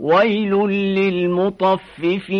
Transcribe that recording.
ويل للمطففين